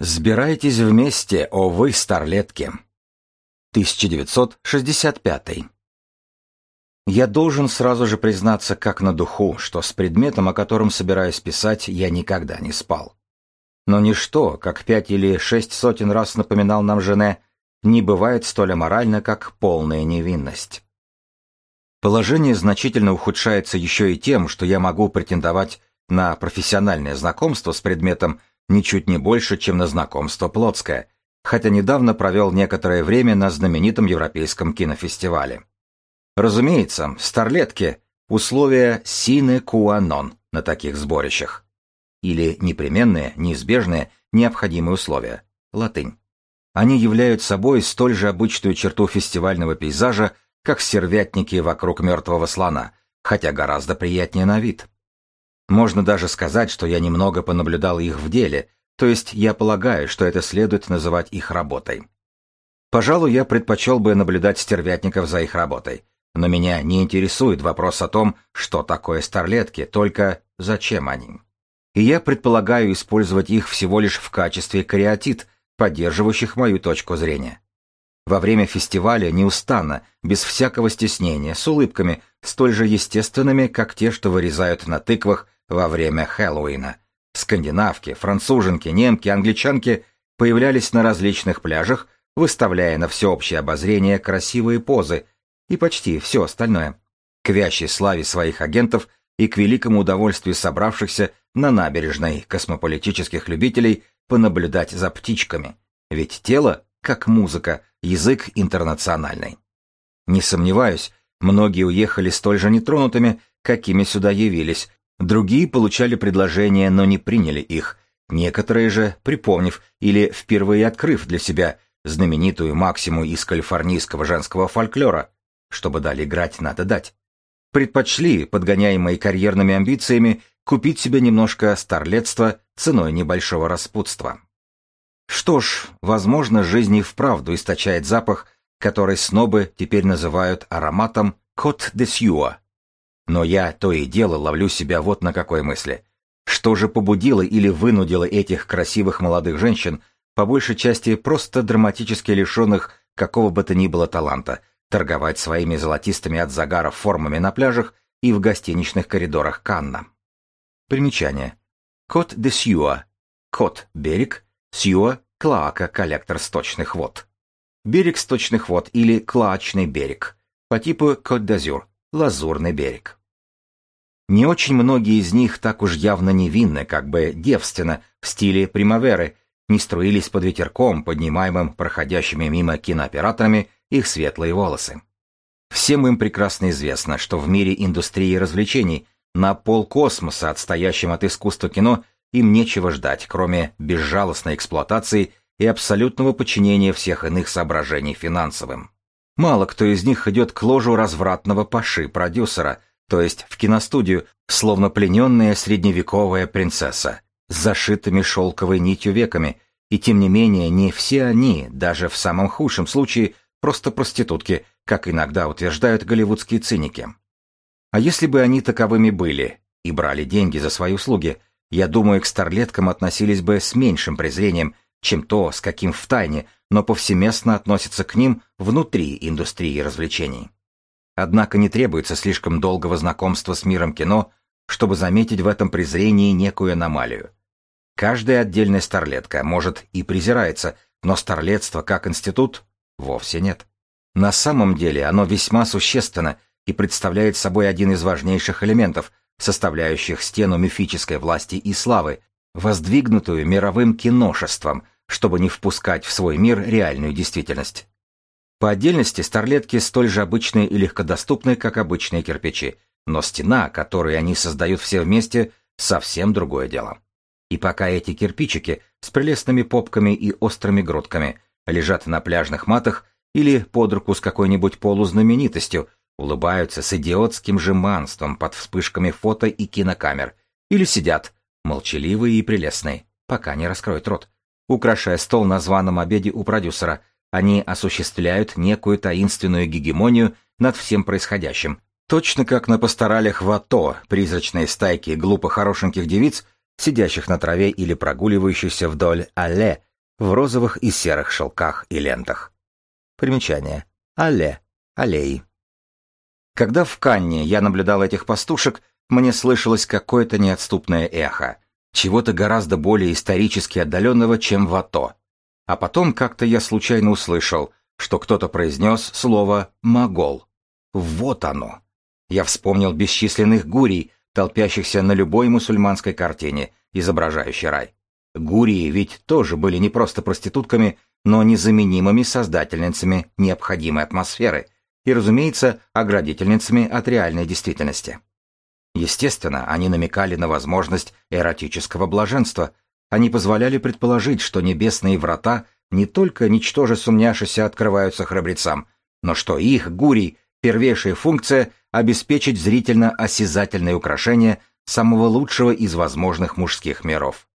Сбирайтесь вместе, о вы, старлетки. 1965. Я должен сразу же признаться как на духу, что с предметом, о котором собираюсь писать, я никогда не спал. Но ничто, как пять или шесть сотен раз напоминал нам Жене, не бывает столь аморально, как полная невинность. Положение значительно ухудшается еще и тем, что я могу претендовать на профессиональное знакомство с предметом ничуть не больше, чем на знакомство плотское, хотя недавно провел некоторое время на знаменитом европейском кинофестивале. Разумеется, старлетки – условия sine qua non на таких сборищах. Или непременные, неизбежные, необходимые условия. Латынь. Они являют собой столь же обычную черту фестивального пейзажа, как сервятники вокруг мертвого слона, хотя гораздо приятнее на вид. Можно даже сказать, что я немного понаблюдал их в деле, то есть я полагаю, что это следует называть их работой. Пожалуй, я предпочел бы наблюдать стервятников за их работой, но меня не интересует вопрос о том, что такое старлетки, только зачем они. И я предполагаю использовать их всего лишь в качестве кариатид, поддерживающих мою точку зрения. Во время фестиваля неустанно, без всякого стеснения, с улыбками, столь же естественными, как те, что вырезают на тыквах во время Хэллоуина. Скандинавки, француженки, немки, англичанки появлялись на различных пляжах, выставляя на всеобщее обозрение красивые позы и почти все остальное. К вящей славе своих агентов и к великому удовольствию собравшихся на набережной космополитических любителей понаблюдать за птичками. Ведь тело, как музыка, язык интернациональный. Не сомневаюсь, многие уехали столь же нетронутыми, какими сюда явились, Другие получали предложения, но не приняли их. Некоторые же, припомнив или впервые открыв для себя знаменитую максиму из калифорнийского женского фольклора, чтобы дали играть, надо дать, предпочли, подгоняемые карьерными амбициями, купить себе немножко старлетства ценой небольшого распутства. Что ж, возможно, жизнь и вправду источает запах, который снобы теперь называют ароматом «кот де сьюа», но я то и дело ловлю себя вот на какой мысли. Что же побудило или вынудило этих красивых молодых женщин, по большей части просто драматически лишенных какого бы то ни было таланта, торговать своими золотистыми от загара формами на пляжах и в гостиничных коридорах Канна? Примечание. Кот де Сьюа. Кот – берег, Сьюа – клоака, коллектор сточных вод. Берег сточных вод или клоачный берег. По типу Кот д'Азюр – лазурный берег. Не очень многие из них так уж явно невинны, как бы девственно, в стиле примаверы, не струились под ветерком, поднимаемым проходящими мимо кинооператорами их светлые волосы. Всем им прекрасно известно, что в мире индустрии развлечений на полкосмоса, отстоящем от искусства кино, им нечего ждать, кроме безжалостной эксплуатации и абсолютного подчинения всех иных соображений финансовым. Мало кто из них идет к ложу развратного паши продюсера, то есть в киностудию, словно плененная средневековая принцесса, с зашитыми шелковой нитью веками, и тем не менее не все они, даже в самом худшем случае, просто проститутки, как иногда утверждают голливудские циники. А если бы они таковыми были и брали деньги за свои услуги, я думаю, к старлеткам относились бы с меньшим презрением, чем то, с каким втайне, но повсеместно относятся к ним внутри индустрии развлечений. Однако не требуется слишком долгого знакомства с миром кино, чтобы заметить в этом презрении некую аномалию. Каждая отдельная старлетка, может, и презирается, но старлетство как институт вовсе нет. На самом деле оно весьма существенно и представляет собой один из важнейших элементов, составляющих стену мифической власти и славы, воздвигнутую мировым киношеством, чтобы не впускать в свой мир реальную действительность. По отдельности старлетки столь же обычные и легкодоступны, как обычные кирпичи, но стена, которую они создают все вместе, совсем другое дело. И пока эти кирпичики с прелестными попками и острыми грудками лежат на пляжных матах или под руку с какой-нибудь полузнаменитостью, улыбаются с идиотским жеманством под вспышками фото и кинокамер, или сидят, молчаливые и прелестные, пока не раскроют рот, украшая стол на званом обеде у продюсера – они осуществляют некую таинственную гегемонию над всем происходящим, точно как на пасторалях в АТО призрачные стайки глупо хорошеньких девиц, сидящих на траве или прогуливающихся вдоль алле, в розовых и серых шелках и лентах. Примечание. Алле. Аллеи. Когда в Канне я наблюдал этих пастушек, мне слышалось какое-то неотступное эхо, чего-то гораздо более исторически отдаленного, чем в АТО. А потом как-то я случайно услышал, что кто-то произнес слово «могол». Вот оно. Я вспомнил бесчисленных гурий, толпящихся на любой мусульманской картине, изображающей рай. Гурии ведь тоже были не просто проститутками, но незаменимыми создательницами необходимой атмосферы и, разумеется, оградительницами от реальной действительности. Естественно, они намекали на возможность эротического блаженства, они позволяли предположить, что небесные врата не только ничтоже сумняшися открываются храбрецам, но что их, гурий, первейшая функция — обеспечить зрительно-осязательное украшение самого лучшего из возможных мужских миров.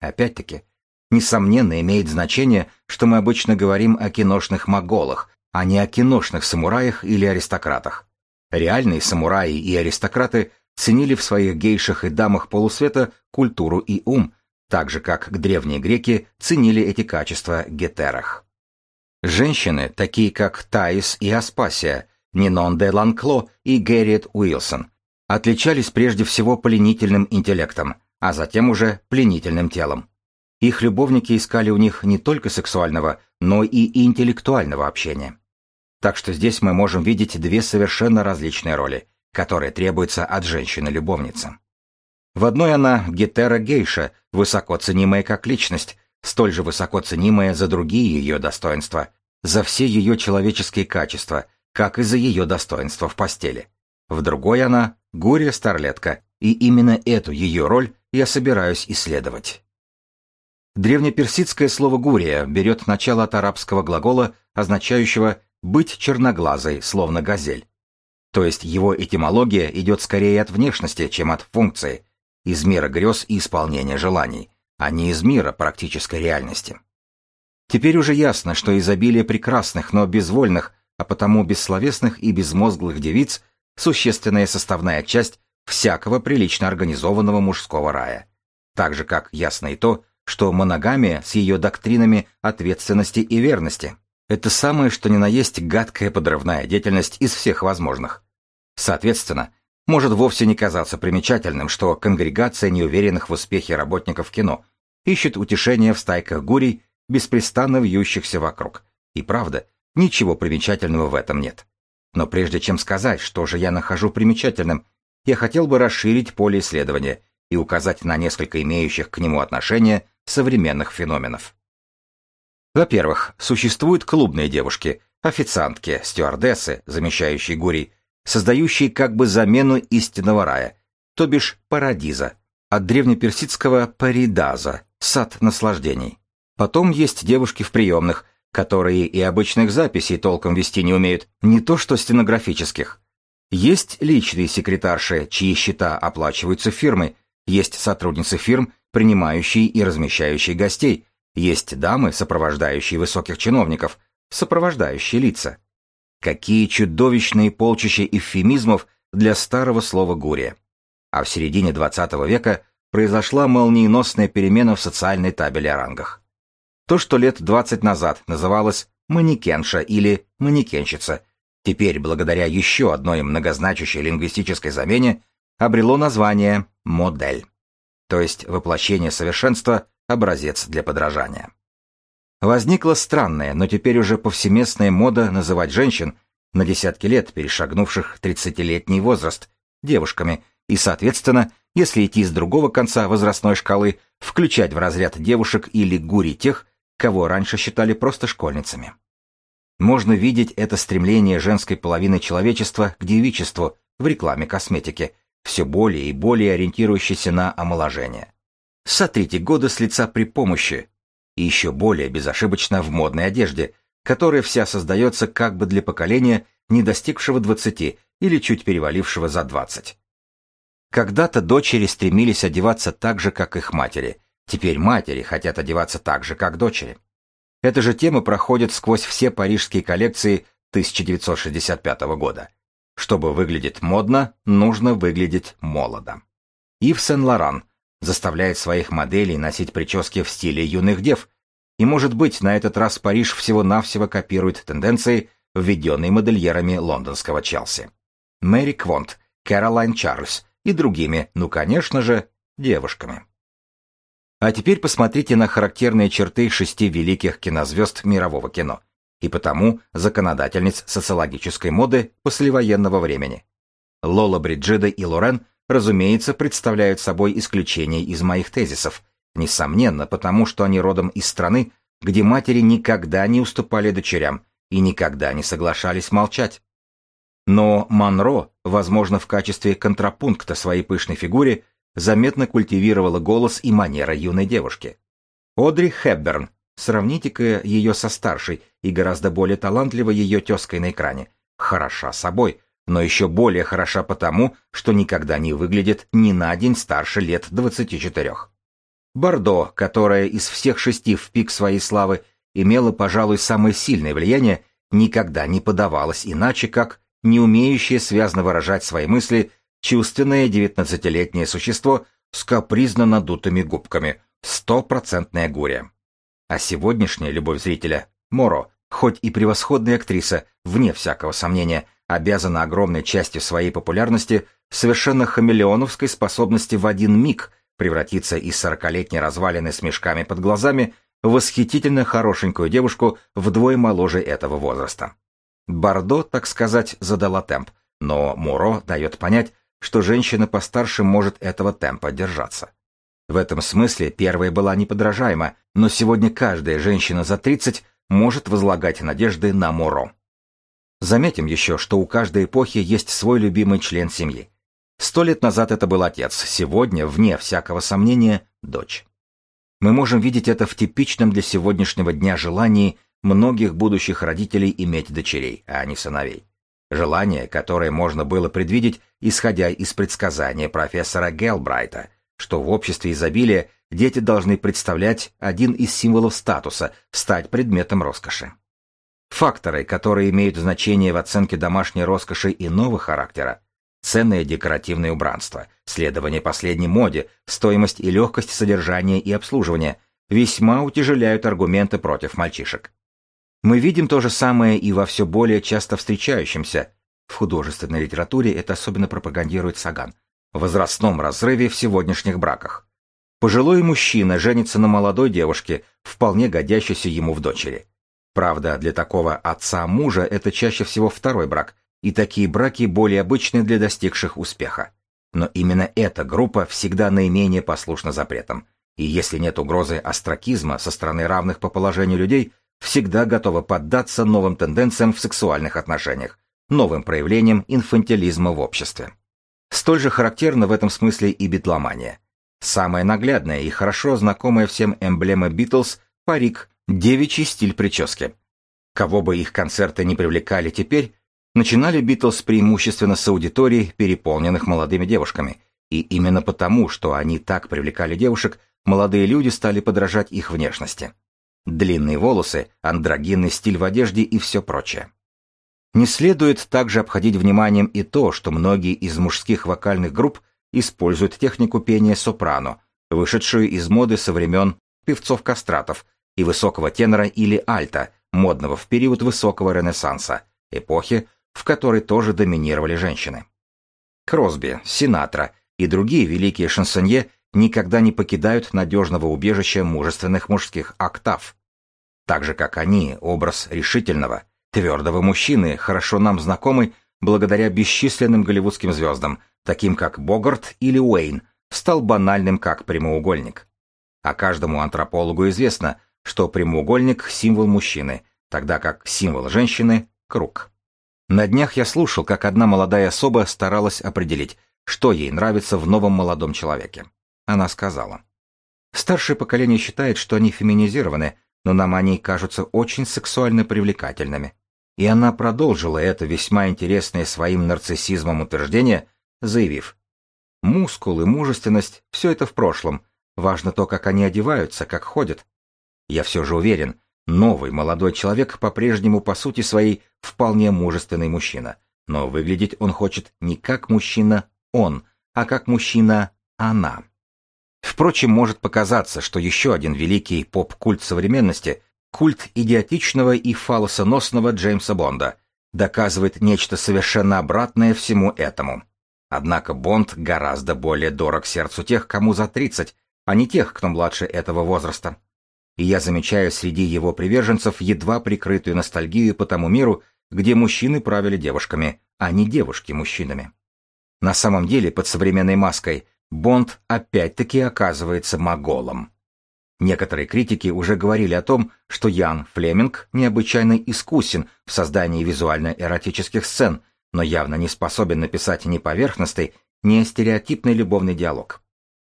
Опять-таки, несомненно имеет значение, что мы обычно говорим о киношных моголах, а не о киношных самураях или аристократах. Реальные самураи и аристократы ценили в своих гейшах и дамах полусвета культуру и ум, так же как древние греки ценили эти качества гетерах. Женщины, такие как Таис и Аспасия, Нинон де Ланкло и Гэрриет Уилсон, отличались прежде всего пленительным интеллектом, а затем уже пленительным телом. Их любовники искали у них не только сексуального, но и интеллектуального общения. Так что здесь мы можем видеть две совершенно различные роли, которые требуются от женщины-любовницы. В одной она гетера-гейша, высоко ценимая как личность, столь же высоко ценимая за другие ее достоинства, за все ее человеческие качества, как и за ее достоинства в постели. В другой она — гурия-старлетка, и именно эту ее роль я собираюсь исследовать. Древнеперсидское слово «гурия» берет начало от арабского глагола, означающего «быть черноглазой, словно газель». То есть его этимология идет скорее от внешности, чем от функции, из мира грез и исполнения желаний, а не из мира практической реальности. Теперь уже ясно, что изобилие прекрасных, но безвольных, а потому бессловесных и безмозглых девиц – существенная составная часть всякого прилично организованного мужского рая. Так же, как ясно и то, что моногамия с ее доктринами ответственности и верности – это самое, что ни на есть гадкая подрывная деятельность из всех возможных. Соответственно, может вовсе не казаться примечательным, что конгрегация неуверенных в успехе работников кино ищет утешения в стайках гурий, беспрестанно вьющихся вокруг. И правда, ничего примечательного в этом нет. Но прежде чем сказать, что же я нахожу примечательным, я хотел бы расширить поле исследования и указать на несколько имеющих к нему отношение современных феноменов. Во-первых, существуют клубные девушки, официантки, стюардессы, замещающие гурий, создающие как бы замену истинного рая, то бишь парадиза, от древнеперсидского паридаза, сад наслаждений. Потом есть девушки в приемных, которые и обычных записей толком вести не умеют, не то что стенографических. Есть личные секретарши, чьи счета оплачиваются фирмой, есть сотрудницы фирм, принимающие и размещающие гостей, есть дамы, сопровождающие высоких чиновников, сопровождающие лица. Какие чудовищные полчища эвфемизмов для старого слова «гурия». А в середине XX века произошла молниеносная перемена в социальной табели о рангах. То, что лет 20 назад называлось «манекенша» или «манекенщица», теперь, благодаря еще одной многозначащей лингвистической замене, обрело название «модель», то есть воплощение совершенства, образец для подражания. Возникла странная, но теперь уже повсеместная мода называть женщин, на десятки лет перешагнувших 30-летний возраст, девушками, и, соответственно, если идти с другого конца возрастной шкалы, включать в разряд девушек или гури тех, кого раньше считали просто школьницами. Можно видеть это стремление женской половины человечества к девичеству в рекламе косметики, все более и более ориентирующейся на омоложение. Сотрите годы с лица при помощи, и еще более безошибочно в модной одежде, которая вся создается как бы для поколения, не достигшего 20 или чуть перевалившего за 20. Когда-то дочери стремились одеваться так же, как их матери. Теперь матери хотят одеваться так же, как дочери. Эта же тема проходит сквозь все парижские коллекции 1965 года. Чтобы выглядеть модно, нужно выглядеть молодо. Ив Сен-Лоран – заставляет своих моделей носить прически в стиле юных дев, И, может быть, на этот раз Париж всего-навсего копирует тенденции, введенные модельерами лондонского Челси. Мэри Квонт, Кэролайн Чарльз и другими, ну, конечно же, девушками. А теперь посмотрите на характерные черты шести великих кинозвезд мирового кино и потому законодательниц социологической моды послевоенного времени. Лола Бриджида и Лорен, разумеется, представляют собой исключение из моих тезисов, несомненно, потому что они родом из страны, где матери никогда не уступали дочерям и никогда не соглашались молчать. Но Монро, возможно, в качестве контрапункта своей пышной фигуре, заметно культивировала голос и манера юной девушки. Одри Хепберн, сравните-ка ее со старшей и гораздо более талантливой ее тезкой на экране, хороша собой, но еще более хороша потому, что никогда не выглядит ни на день старше лет 24. Бордо, которая из всех шести в пик своей славы имела, пожалуй, самое сильное влияние, никогда не подавалась иначе, как не умеющее связно выражать свои мысли чувственное девятнадцатилетнее существо с капризно надутыми губками, стопроцентная гурия. А сегодняшняя любовь зрителя, Моро, хоть и превосходная актриса, вне всякого сомнения, обязана огромной частью своей популярности совершенно хамелеоновской способности в один миг превратиться из сорокалетней развалины с мешками под глазами в восхитительно хорошенькую девушку вдвое моложе этого возраста. Бардо, так сказать, задала темп, но Муро дает понять, что женщина постарше может этого темпа держаться. В этом смысле первая была неподражаема, но сегодня каждая женщина за 30 может возлагать надежды на Муро. Заметим еще, что у каждой эпохи есть свой любимый член семьи. Сто лет назад это был отец, сегодня, вне всякого сомнения, дочь. Мы можем видеть это в типичном для сегодняшнего дня желании многих будущих родителей иметь дочерей, а не сыновей. Желание, которое можно было предвидеть, исходя из предсказания профессора Гелбрайта, что в обществе изобилия дети должны представлять один из символов статуса, стать предметом роскоши. Факторы, которые имеют значение в оценке домашней роскоши иного характера, ценное декоративное убранство, следование последней моде, стоимость и легкость содержания и обслуживания, весьма утяжеляют аргументы против мальчишек. Мы видим то же самое и во все более часто встречающемся, в художественной литературе это особенно пропагандирует Саган, возрастном разрыве в сегодняшних браках. Пожилой мужчина женится на молодой девушке, вполне годящейся ему в дочери. Правда, для такого отца мужа это чаще всего второй брак, и такие браки более обычны для достигших успеха. Но именно эта группа всегда наименее послушна запретам, и если нет угрозы астракизма со стороны равных по положению людей, всегда готова поддаться новым тенденциям в сексуальных отношениях, новым проявлениям инфантилизма в обществе. Столь же характерна в этом смысле и битломания. Самая наглядная и хорошо знакомая всем эмблема Битлз – парик, девичий стиль прически. Кого бы их концерты не привлекали теперь, начинали Битлз преимущественно с аудиторий, переполненных молодыми девушками, и именно потому, что они так привлекали девушек, молодые люди стали подражать их внешности. Длинные волосы, андрогинный стиль в одежде и все прочее. Не следует также обходить вниманием и то, что многие из мужских вокальных групп используют технику пения сопрано, вышедшую из моды со времен певцов-кастратов, и высокого тенора или альта, модного в период высокого ренессанса, эпохи, в которой тоже доминировали женщины. Кросби, Синатра и другие великие шансонье никогда не покидают надежного убежища мужественных мужских октав. Так же, как они, образ решительного, твердого мужчины, хорошо нам знакомый благодаря бесчисленным голливудским звездам, таким как Богарт или Уэйн, стал банальным как прямоугольник. А каждому антропологу известно, что прямоугольник – символ мужчины, тогда как символ женщины – круг. На днях я слушал, как одна молодая особа старалась определить, что ей нравится в новом молодом человеке. Она сказала. Старшее поколение считает, что они феминизированы, но нам они кажутся очень сексуально привлекательными. И она продолжила это весьма интересное своим нарциссизмом утверждение, заявив. Мускулы, мужественность – все это в прошлом. Важно то, как они одеваются, как ходят. Я все же уверен, новый молодой человек по-прежнему по сути своей вполне мужественный мужчина, но выглядеть он хочет не как мужчина он, а как мужчина она. Впрочем, может показаться, что еще один великий поп-культ современности, культ идиотичного и фалосоносного Джеймса Бонда, доказывает нечто совершенно обратное всему этому. Однако Бонд гораздо более дорог сердцу тех, кому за 30, а не тех, кто младше этого возраста. И я замечаю среди его приверженцев едва прикрытую ностальгию по тому миру, где мужчины правили девушками, а не девушки мужчинами. На самом деле, под современной маской Бонд опять-таки оказывается моголом. Некоторые критики уже говорили о том, что Ян Флеминг необычайно искусен в создании визуально-эротических сцен, но явно не способен написать ни поверхностный, ни стереотипный любовный диалог.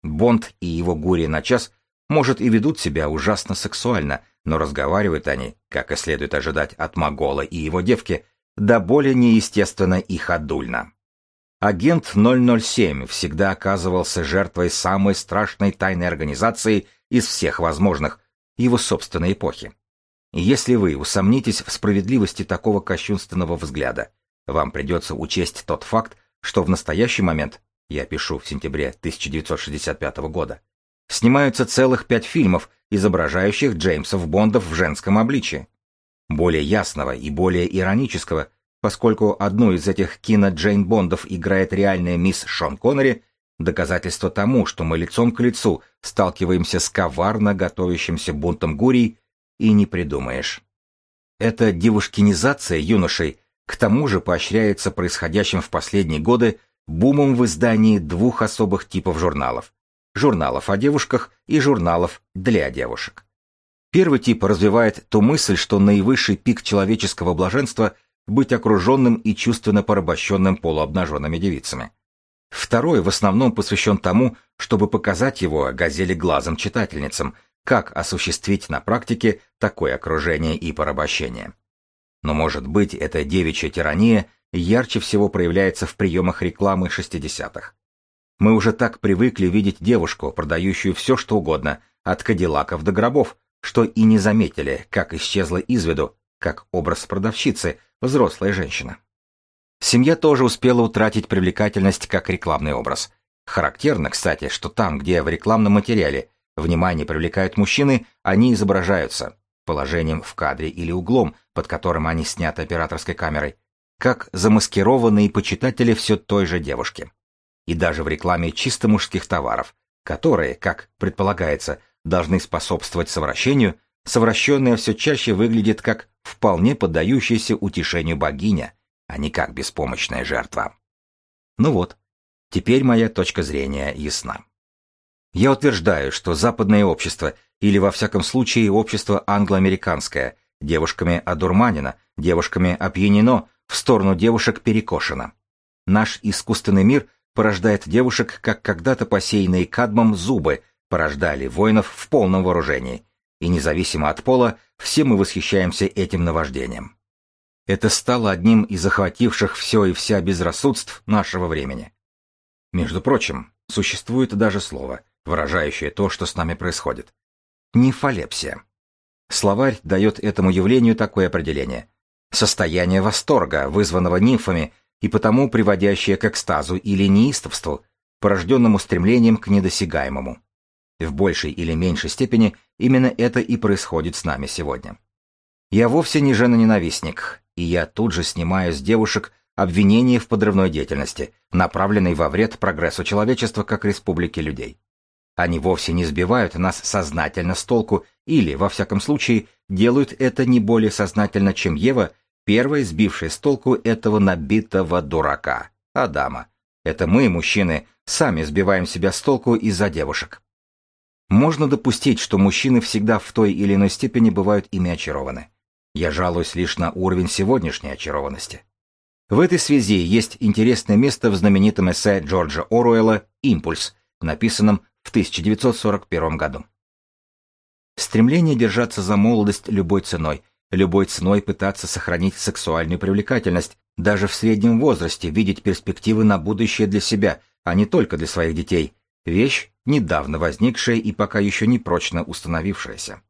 Бонд и его гури на час, может, и ведут себя ужасно сексуально, но разговаривают они, как и следует ожидать от Могола и его девки, да более неестественно и ходульно. Агент 007 всегда оказывался жертвой самой страшной тайной организации из всех возможных, его собственной эпохи. Если вы усомнитесь в справедливости такого кощунственного взгляда, вам придется учесть тот факт, что в настоящий момент, я пишу в сентябре 1965 года, снимаются целых пять фильмов, изображающих Джеймсов Бондов в женском обличии. Более ясного и более иронического – Поскольку одну из этих кино Джейн Бондов играет реальная мисс Шон Коннери, доказательство тому, что мы лицом к лицу сталкиваемся с коварно готовящимся бунтом гурий, и не придумаешь. Эта девушкинизация юношей к тому же поощряется происходящим в последние годы бумом в издании двух особых типов журналов. Журналов о девушках и журналов для девушек. Первый тип развивает ту мысль, что наивысший пик человеческого блаженства быть окруженным и чувственно порабощенным полуобнаженными девицами. Второй в основном посвящен тому, чтобы показать его газели глазом читательницам, как осуществить на практике такое окружение и порабощение. Но, может быть, эта девичья тирания ярче всего проявляется в приемах рекламы 60-х. Мы уже так привыкли видеть девушку, продающую все, что угодно, от кадиллаков до гробов, что и не заметили, как исчезла из виду, как образ продавщицы, взрослая женщина. Семья тоже успела утратить привлекательность как рекламный образ. Характерно, кстати, что там, где в рекламном материале внимание привлекают мужчины, они изображаются положением в кадре или углом, под которым они сняты операторской камерой, как замаскированные почитатели все той же девушки. И даже в рекламе чисто мужских товаров, которые, как предполагается, должны способствовать совращению, совращенная все чаще выглядит как вполне поддающаяся утешению богиня, а не как беспомощная жертва. Ну вот, теперь моя точка зрения ясна. Я утверждаю, что западное общество, или во всяком случае общество англоамериканское, девушками одурманено, девушками опьянено, в сторону девушек перекошено. Наш искусственный мир порождает девушек, как когда-то посеянные кадмом зубы порождали воинов в полном вооружении, и независимо от пола, все мы восхищаемся этим наваждением. Это стало одним из захвативших все и вся безрассудств нашего времени. Между прочим, существует даже слово, выражающее то, что с нами происходит. Нефалепсия. Словарь дает этому явлению такое определение. Состояние восторга, вызванного нимфами и потому приводящее к экстазу или неистовству, порожденному стремлением к недосягаемому. В большей или меньшей степени именно это и происходит с нами сегодня. Я вовсе не женоненавистник, и я тут же снимаю с девушек обвинения в подрывной деятельности, направленной во вред прогрессу человечества как республики людей. Они вовсе не сбивают нас сознательно с толку или, во всяком случае, делают это не более сознательно, чем Ева, первая сбившая с толку этого набитого дурака, Адама. Это мы, мужчины, сами сбиваем себя с толку из-за девушек. Можно допустить, что мужчины всегда в той или иной степени бывают ими очарованы. Я жалуюсь лишь на уровень сегодняшней очарованности. В этой связи есть интересное место в знаменитом эссе Джорджа Оруэлла «Импульс», написанном в 1941 году. Стремление держаться за молодость любой ценой, любой ценой пытаться сохранить сексуальную привлекательность, даже в среднем возрасте видеть перспективы на будущее для себя, а не только для своих детей, вещь, недавно возникшая и пока еще не прочно установившаяся.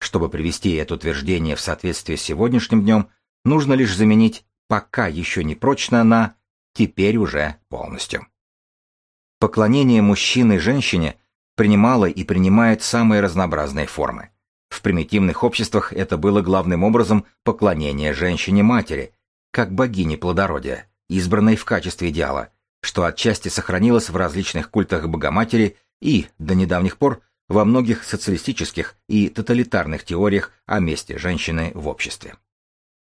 Чтобы привести это утверждение в соответствие с сегодняшним днем, нужно лишь заменить «пока еще не прочно» на «теперь уже полностью». Поклонение мужчины женщине принимала и принимает самые разнообразные формы. В примитивных обществах это было главным образом поклонение женщине-матери, как богине плодородия, избранной в качестве идеала, что отчасти сохранилось в различных культах Богоматери и, до недавних пор, во многих социалистических и тоталитарных теориях о месте женщины в обществе.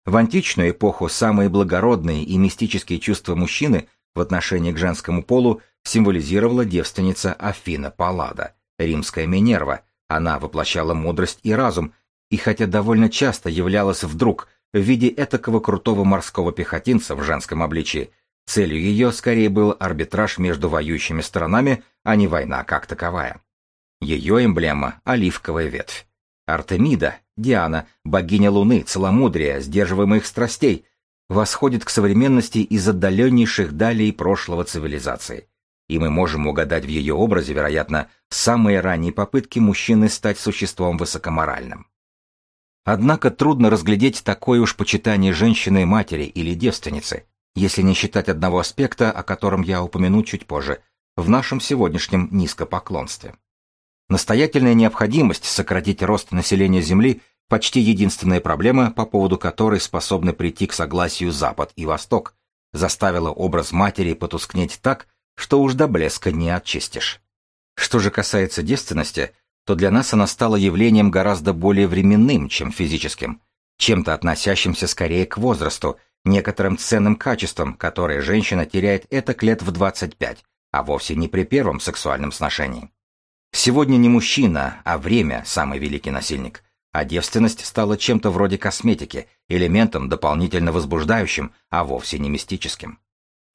В античную эпоху самые благородные и мистические чувства мужчины в отношении к женскому полу символизировала девственница Афина Паллада, римская Минерва, она воплощала мудрость и разум, и хотя довольно часто являлась вдруг в виде этакого крутого морского пехотинца в женском обличии, целью ее скорее был арбитраж между воюющими сторонами, а не война как таковая. Ее эмблема — оливковая ветвь. Артемида, Диана, богиня Луны, целомудрия, сдерживаемых страстей, восходит к современности из отдаленнейших далей прошлого цивилизации. И мы можем угадать в ее образе, вероятно, самые ранние попытки мужчины стать существом высокоморальным. Однако трудно разглядеть такое уж почитание женщины матери или девственницы, если не считать одного аспекта, о котором я упомяну чуть позже, в нашем сегодняшнем низкопоклонстве. Настоятельная необходимость сократить рост населения Земли – почти единственная проблема, по поводу которой способны прийти к согласию Запад и Восток, заставила образ матери потускнеть так, что уж до блеска не отчистишь. Что же касается девственности, то для нас она стала явлением гораздо более временным, чем физическим, чем-то относящимся скорее к возрасту, некоторым ценным качествам, которые женщина теряет это лет в 25, а вовсе не при первом сексуальном сношении. Сегодня не мужчина, а время – самый великий насильник. А девственность стала чем-то вроде косметики, элементом дополнительно возбуждающим, а вовсе не мистическим.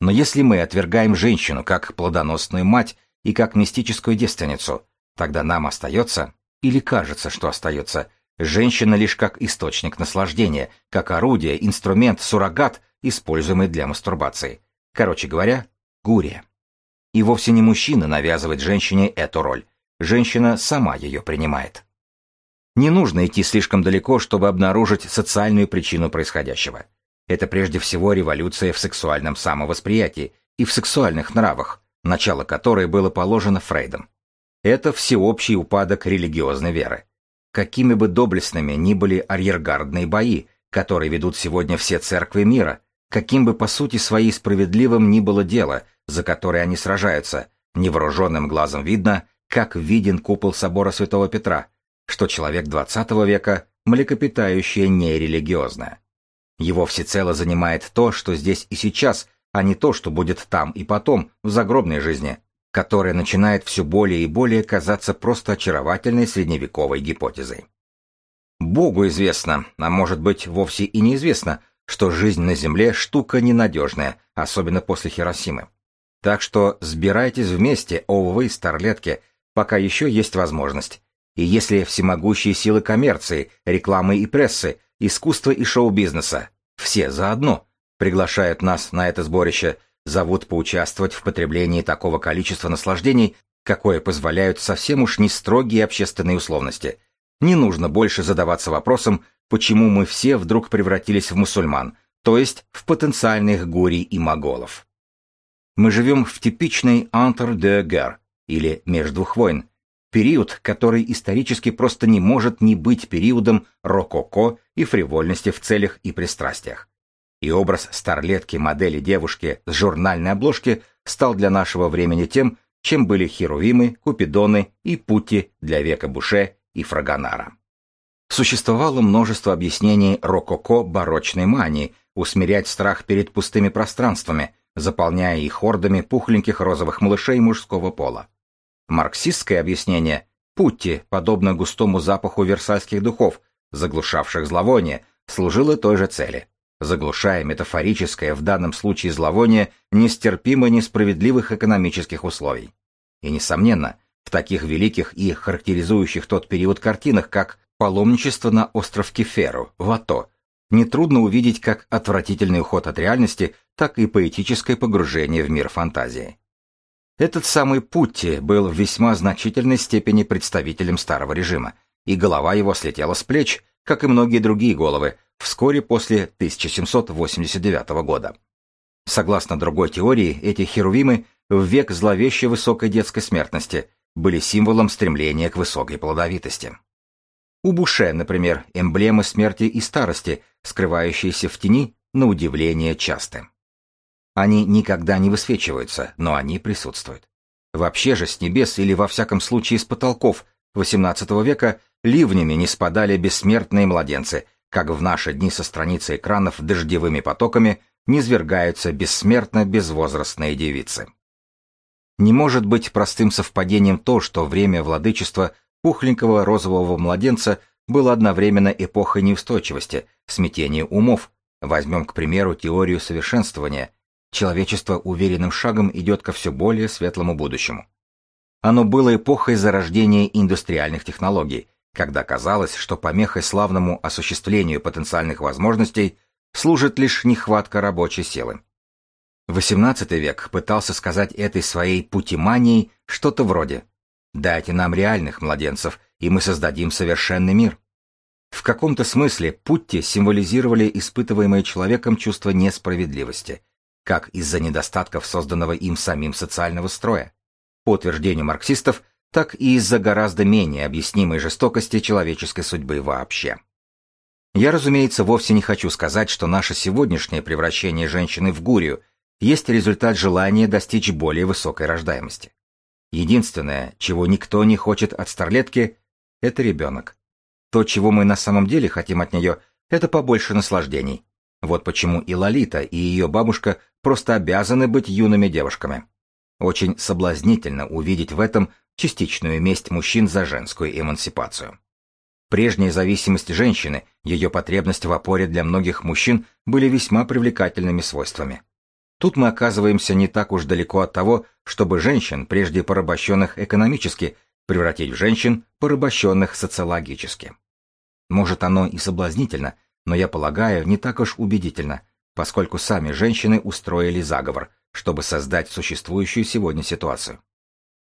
Но если мы отвергаем женщину как плодоносную мать и как мистическую девственницу, тогда нам остается, или кажется, что остается, женщина лишь как источник наслаждения, как орудие, инструмент, суррогат, используемый для мастурбации. Короче говоря, гурия. И вовсе не мужчина навязывает женщине эту роль женщина сама ее принимает. Не нужно идти слишком далеко, чтобы обнаружить социальную причину происходящего. Это прежде всего революция в сексуальном самовосприятии и в сексуальных нравах, начало которой было положено Фрейдом. Это всеобщий упадок религиозной веры. Какими бы доблестными ни были арьергардные бои, которые ведут сегодня все церкви мира, каким бы по сути своей справедливым ни было дело, за которое они сражаются, невооруженным глазом видно, как виден купол собора Святого Петра, что человек XX века – млекопитающее нерелигиозное. Его всецело занимает то, что здесь и сейчас, а не то, что будет там и потом, в загробной жизни, которая начинает все более и более казаться просто очаровательной средневековой гипотезой. Богу известно, а может быть вовсе и неизвестно, что жизнь на Земле штука ненадежная, особенно после Хиросимы. Так что сбирайтесь вместе, о вы, старлетки, пока еще есть возможность. И если всемогущие силы коммерции, рекламы и прессы, искусства и шоу-бизнеса, все заодно, приглашают нас на это сборище, зовут поучаствовать в потреблении такого количества наслаждений, какое позволяют совсем уж не строгие общественные условности. Не нужно больше задаваться вопросом, почему мы все вдруг превратились в мусульман, то есть в потенциальных гурий и моголов. Мы живем в типичной «entre deux guerres», или между двух войн, период, который исторически просто не может не быть периодом рококо и фривольности в целях и пристрастиях. И образ старлетки модели девушки с журнальной обложки стал для нашего времени тем, чем были Херувимы, Купидоны и Пути для века Буше и Фрагонара. Существовало множество объяснений рококо барочной мании, усмирять страх перед пустыми пространствами, заполняя их хордами пухленьких розовых малышей мужского пола. Марксистское объяснение Путти, подобно густому запаху версальских духов, заглушавших зловоние, служило той же цели, заглушая метафорическое в данном случае зловоние нестерпимо несправедливых экономических условий. И, несомненно, в таких великих и характеризующих тот период картинах, как «Паломничество на остров Кеферу», «Вато», нетрудно увидеть как отвратительный уход от реальности, так и поэтическое погружение в мир фантазии. Этот самый Путти был в весьма значительной степени представителем старого режима, и голова его слетела с плеч, как и многие другие головы, вскоре после 1789 года. Согласно другой теории, эти херувимы в век зловеще высокой детской смертности, были символом стремления к высокой плодовитости. У Буше, например, эмблемы смерти и старости, скрывающиеся в тени, на удивление часты. Они никогда не высвечиваются, но они присутствуют. Вообще же с небес или во всяком случае с потолков XVIII века ливнями не спадали бессмертные младенцы, как в наши дни со страницы экранов дождевыми потоками низвергаются бессмертно безвозрастные девицы. Не может быть простым совпадением то, что время владычества пухленького розового младенца было одновременно эпохой неустойчивости, смятения умов. Возьмем, к примеру, теорию совершенствования. Человечество уверенным шагом идет ко все более светлому будущему. Оно было эпохой зарождения индустриальных технологий, когда казалось, что помехой славному осуществлению потенциальных возможностей служит лишь нехватка рабочей силы. XVIII век пытался сказать этой своей путеманией что-то вроде Дайте нам реальных младенцев, и мы создадим совершенный мир. В каком-то смысле Путти символизировали испытываемое человеком чувство несправедливости, как из-за недостатков созданного им самим социального строя, по утверждению марксистов, так и из-за гораздо менее объяснимой жестокости человеческой судьбы вообще. Я, разумеется, вовсе не хочу сказать, что наше сегодняшнее превращение женщины в гурию есть результат желания достичь более высокой рождаемости. Единственное, чего никто не хочет от старлетки, это ребенок. То, чего мы на самом деле хотим от нее, это побольше наслаждений. Вот почему и Лолита, и ее бабушка просто обязаны быть юными девушками. Очень соблазнительно увидеть в этом частичную месть мужчин за женскую эмансипацию. Прежняя зависимость женщины, ее потребность в опоре для многих мужчин были весьма привлекательными свойствами. Тут мы оказываемся не так уж далеко от того, чтобы женщин, прежде порабощенных экономически, превратить в женщин, порабощенных социологически. Может, оно и соблазнительно, но я полагаю, не так уж убедительно, поскольку сами женщины устроили заговор, чтобы создать существующую сегодня ситуацию.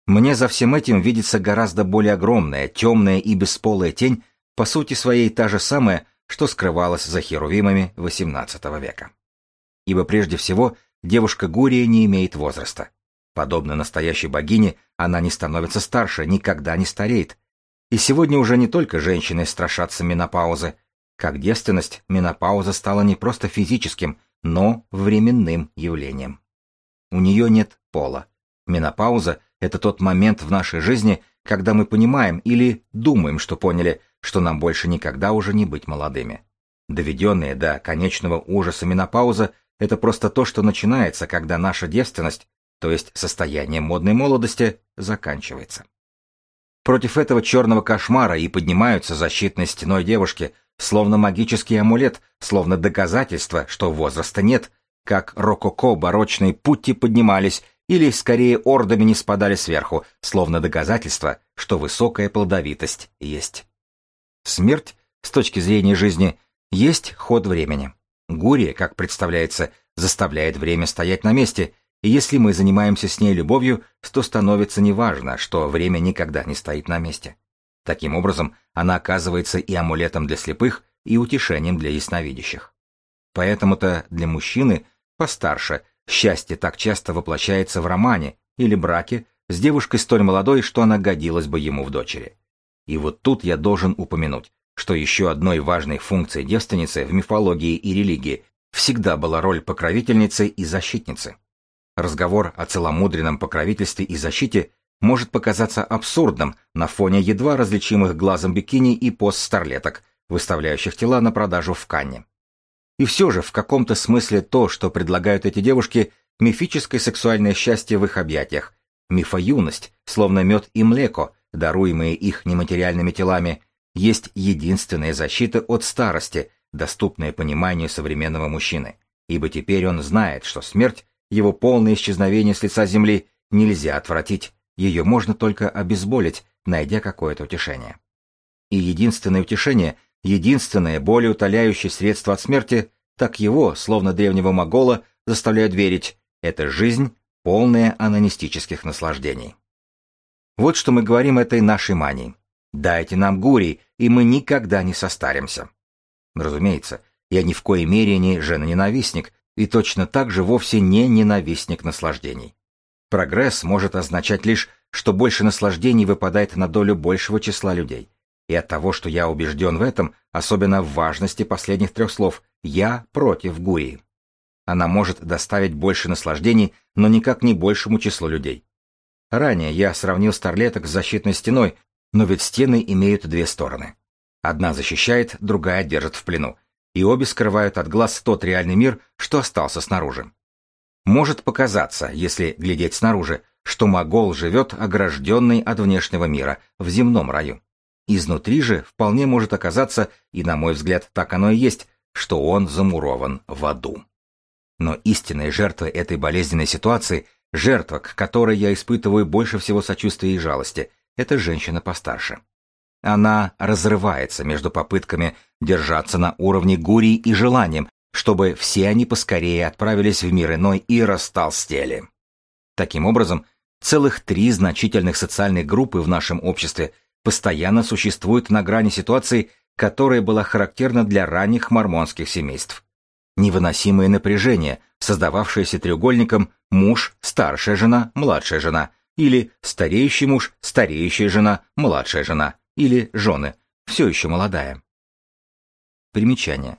Мне за всем этим видится гораздо более огромная, темная и бесполая тень, по сути своей та же самая, что скрывалась за херувимами XVIII века. Ибо прежде всего девушка Гурия не имеет возраста. Подобно настоящей богине, она не становится старше, никогда не стареет. И сегодня уже не только женщины страшатся менопаузы. Как девственность, менопауза стала не просто физическим, но временным явлением. У нее нет пола. Менопауза — это тот момент в нашей жизни, когда мы понимаем или думаем, что поняли, что нам больше никогда уже не быть молодыми. Доведенные до конечного ужаса менопауза — это просто то, что начинается, когда наша девственность то есть состояние модной молодости, заканчивается. Против этого черного кошмара и поднимаются защитной стеной девушки, словно магический амулет, словно доказательство, что возраста нет, как рококо барочные пути поднимались или скорее ордами не спадали сверху, словно доказательство, что высокая плодовитость есть. Смерть, с точки зрения жизни, есть ход времени. Гурия, как представляется, заставляет время стоять на месте, и если мы занимаемся с ней любовью, то становится неважно, что время никогда не стоит на месте. Таким образом, она оказывается и амулетом для слепых, и утешением для ясновидящих. Поэтому-то для мужчины постарше счастье так часто воплощается в романе или браке с девушкой столь молодой, что она годилась бы ему в дочери. И вот тут я должен упомянуть, что еще одной важной функцией девственницы в мифологии и религии всегда была роль покровительницы и защитницы. Разговор о целомудренном покровительстве и защите может показаться абсурдным на фоне едва различимых глазом бикини и пост-старлеток, выставляющих тела на продажу в Канне. И все же в каком-то смысле то, что предлагают эти девушки, мифическое сексуальное счастье в их объятиях, мифоюность, словно мед и млеко, даруемые их нематериальными телами, есть единственная защита от старости, доступная пониманию современного мужчины, ибо теперь он знает, что смерть его полное исчезновение с лица земли нельзя отвратить, ее можно только обезболить, найдя какое-то утешение. И единственное утешение, единственное более утоляющее средство от смерти, так его, словно древнего могола, заставляют верить, это жизнь, полная анонистических наслаждений. Вот что мы говорим этой нашей мании. Дайте нам гурий, и мы никогда не состаримся. Разумеется, я ни в коей мере не женоненавистник, и точно так же вовсе не ненавистник наслаждений. Прогресс может означать лишь, что больше наслаждений выпадает на долю большего числа людей. И от того, что я убежден в этом, особенно в важности последних трех слов «я против Гурии». Она может доставить больше наслаждений, но никак не большему числу людей. Ранее я сравнил старлеток с защитной стеной, но ведь стены имеют две стороны. Одна защищает, другая держит в плену, и обе скрывают от глаз тот реальный мир, что остался снаружи. Может показаться, если глядеть снаружи, что Могол живет огражденный от внешнего мира, в земном раю. Изнутри же вполне может оказаться, и на мой взгляд так оно и есть, что он замурован в аду. Но истинной жертвой этой болезненной ситуации, жертва, к которой я испытываю больше всего сочувствия и жалости, это женщина постарше. Она разрывается между попытками держаться на уровне гурий и желанием, чтобы все они поскорее отправились в мир иной и растолстели. Таким образом, целых три значительных социальных группы в нашем обществе постоянно существуют на грани ситуации, которая была характерна для ранних мормонских семейств. Невыносимое напряжение, создававшееся треугольником муж, старшая жена, младшая жена, или стареющий муж, стареющая жена, младшая жена, или жены, все еще молодая. Примечание.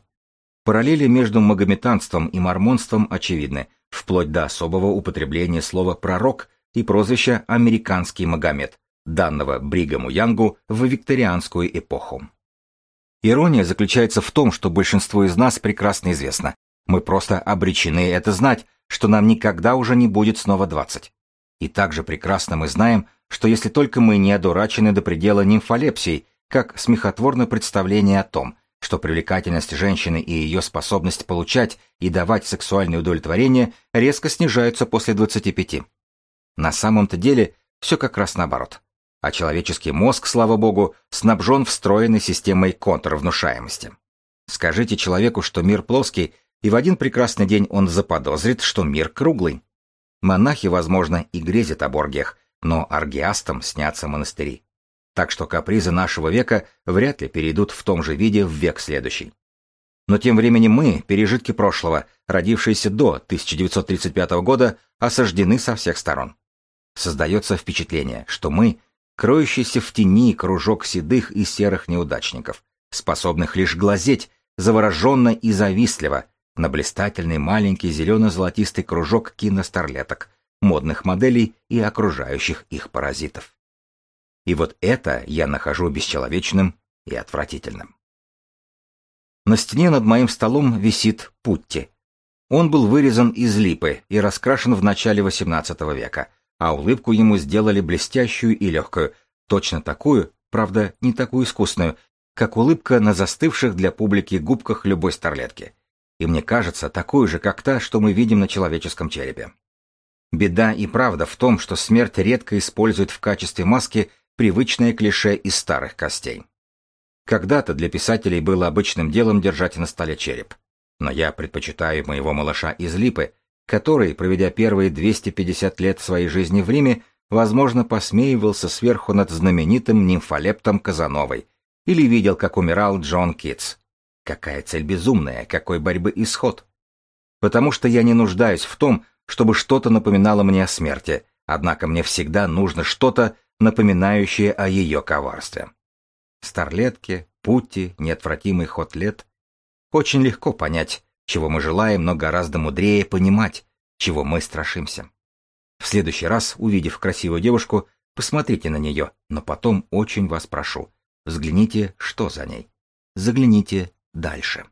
Параллели между магометанством и мормонством очевидны, вплоть до особого употребления слова «пророк» и прозвища «американский Магомед», данного Бригаму Янгу в викторианскую эпоху. Ирония заключается в том, что большинству из нас прекрасно известно. Мы просто обречены это знать, что нам никогда уже не будет снова двадцать. И также прекрасно мы знаем, что если только мы не одурачены до предела нимфолепсией, как смехотворное представление о том, что привлекательность женщины и ее способность получать и давать сексуальное удовлетворение резко снижаются после 25. На самом-то деле все как раз наоборот. А человеческий мозг, слава богу, снабжен встроенной системой контрвнушаемости. Скажите человеку, что мир плоский, и в один прекрасный день он заподозрит, что мир круглый. Монахи, возможно, и грезят об оргиях, но аргиастам снятся монастыри. Так что капризы нашего века вряд ли перейдут в том же виде в век следующий. Но тем временем мы, пережитки прошлого, родившиеся до 1935 года, осаждены со всех сторон. Создается впечатление, что мы — кроющийся в тени кружок седых и серых неудачников, способных лишь глазеть, завороженно и завистливо, на блистательный маленький зелено-золотистый кружок киностарлеток, модных моделей и окружающих их паразитов. И вот это я нахожу бесчеловечным и отвратительным. На стене над моим столом висит путти. Он был вырезан из липы и раскрашен в начале XVIII века, а улыбку ему сделали блестящую и легкую, точно такую, правда, не такую искусную, как улыбка на застывших для публики губках любой старлетки и мне кажется, такую же, как та, что мы видим на человеческом черепе. Беда и правда в том, что смерть редко использует в качестве маски привычное клише из старых костей. Когда-то для писателей было обычным делом держать на столе череп. Но я предпочитаю моего малыша из липы, который, проведя первые 250 лет своей жизни в Риме, возможно, посмеивался сверху над знаменитым нимфолептом Казановой или видел, как умирал Джон Китс, Какая цель безумная, какой борьбы исход? Потому что я не нуждаюсь в том, чтобы что-то напоминало мне о смерти, однако мне всегда нужно что-то, напоминающее о ее коварстве. Старлетки, пути, неотвратимый ход лет. Очень легко понять, чего мы желаем, но гораздо мудрее понимать, чего мы страшимся. В следующий раз, увидев красивую девушку, посмотрите на нее, но потом очень вас прошу, взгляните, что за ней. Загляните дальше.